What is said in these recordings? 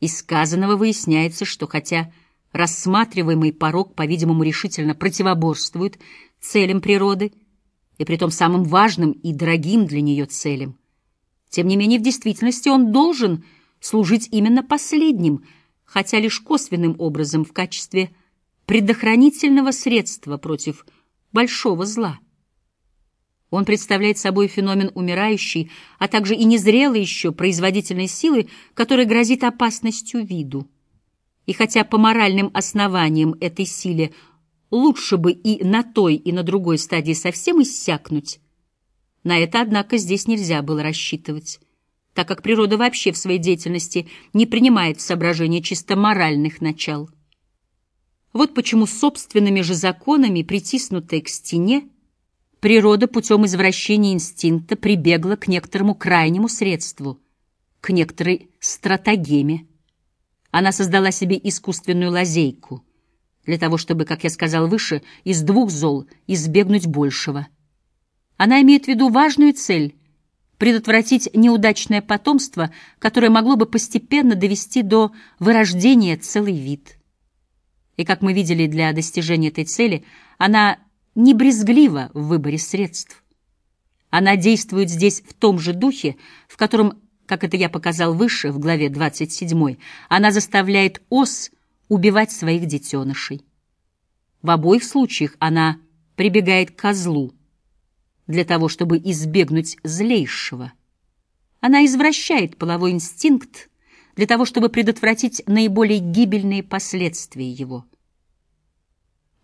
Из сказанного выясняется, что хотя рассматриваемый порог, по-видимому, решительно противоборствует целям природы, и притом самым важным и дорогим для нее целям, тем не менее в действительности он должен служить именно последним, хотя лишь косвенным образом в качестве предохранительного средства против большого зла. Он представляет собой феномен умирающей, а также и незрелой еще производительной силы, которая грозит опасностью виду. И хотя по моральным основаниям этой силе лучше бы и на той, и на другой стадии совсем иссякнуть, на это, однако, здесь нельзя было рассчитывать, так как природа вообще в своей деятельности не принимает в соображение чисто моральных начал. Вот почему собственными же законами, притиснутая к стене, природа путем извращения инстинкта прибегла к некоторому крайнему средству, к некоторой стратагеме. Она создала себе искусственную лазейку для того, чтобы, как я сказал выше, из двух зол избегнуть большего. Она имеет в виду важную цель — предотвратить неудачное потомство, которое могло бы постепенно довести до вырождения целый вид. И, как мы видели, для достижения этой цели она не брезглива в выборе средств. Она действует здесь в том же духе, в котором, как это я показал выше, в главе 27, она заставляет ос убивать своих детенышей. В обоих случаях она прибегает к козлу для того, чтобы избегнуть злейшего. Она извращает половой инстинкт для того, чтобы предотвратить наиболее гибельные последствия его.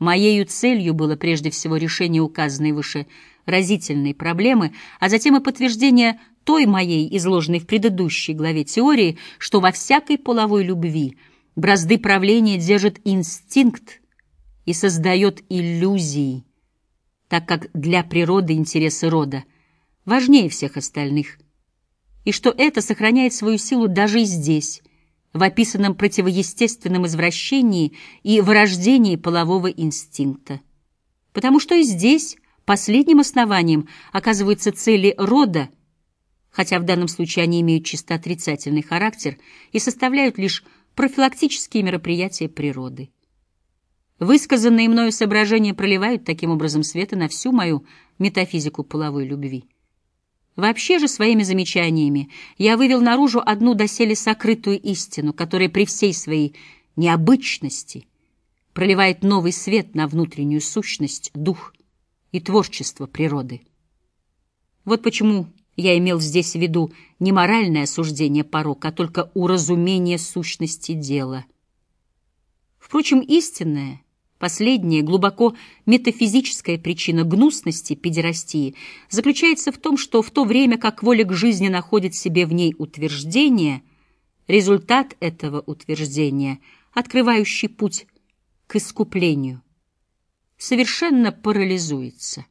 Моею целью было прежде всего решение указанной выше разительной проблемы, а затем и подтверждение той моей, изложенной в предыдущей главе теории, что во всякой половой любви бразды правления держит инстинкт и создает иллюзии, так как для природы интересы рода важнее всех остальных, и что это сохраняет свою силу даже и здесь, в описанном противоестественном извращении и вырождении полового инстинкта. Потому что и здесь последним основанием оказываются цели рода, хотя в данном случае они имеют чисто отрицательный характер и составляют лишь профилактические мероприятия природы. Высказанные мною соображения проливают таким образом света на всю мою метафизику половой любви. Вообще же своими замечаниями я вывел наружу одну доселе сокрытую истину, которая при всей своей необычности проливает новый свет на внутреннюю сущность, дух и творчество природы. Вот почему я имел здесь в виду не моральное осуждение порока, а только уразумение сущности дела. Впрочем, истинное Последняя, глубоко метафизическая причина гнусности педерастии заключается в том, что в то время как воля к жизни находит себе в ней утверждение, результат этого утверждения, открывающий путь к искуплению, совершенно парализуется.